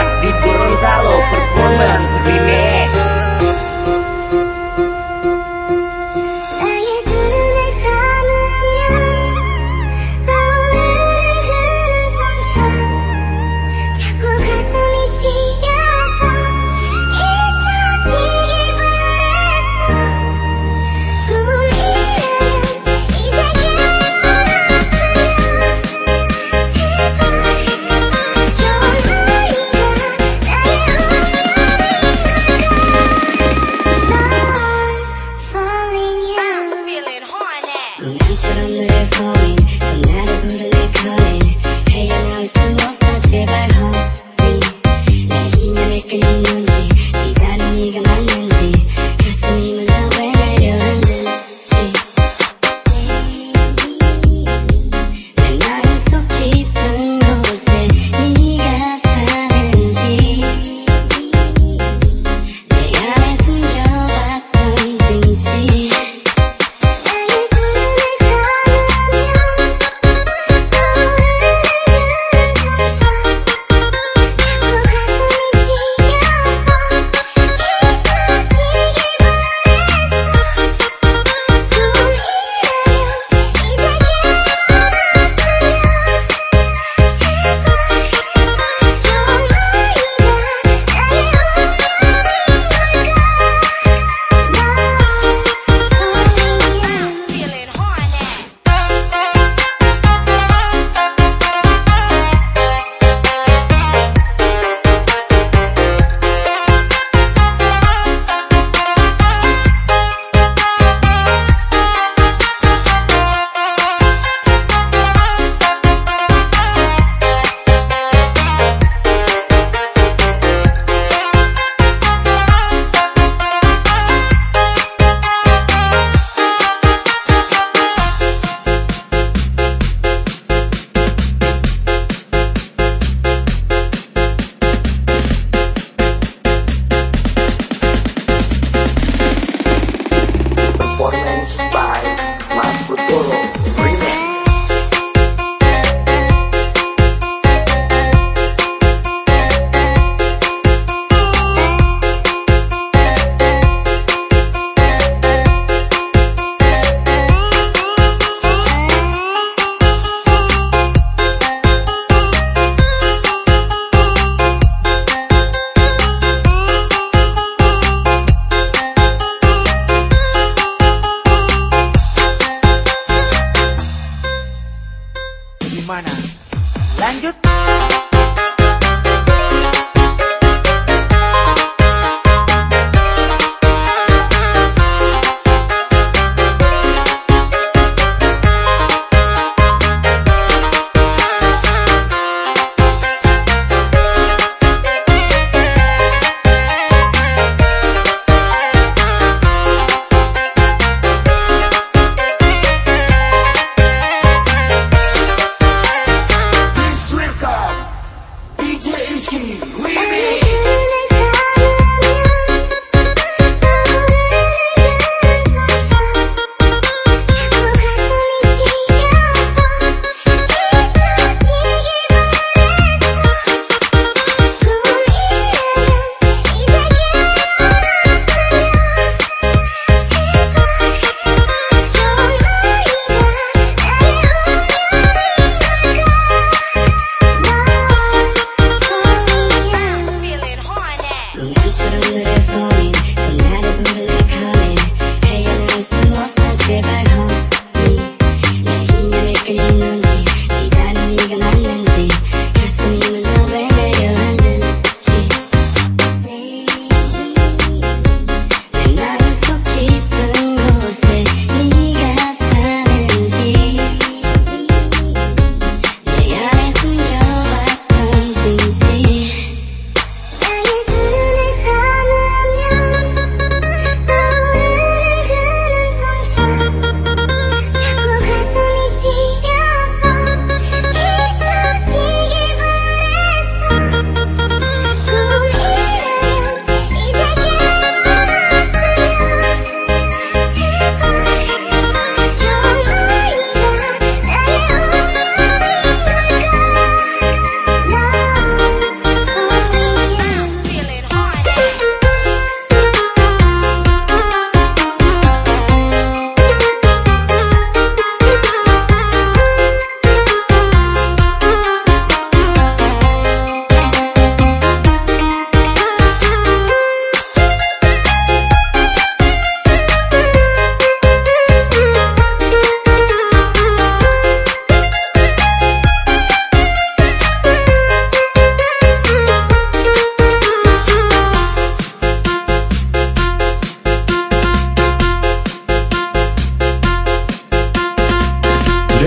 Mas Bito Rontalo Performance Remix. one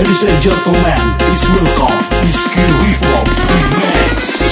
Ladies and gentlemen, it's welcome, it's King from Hop Remix.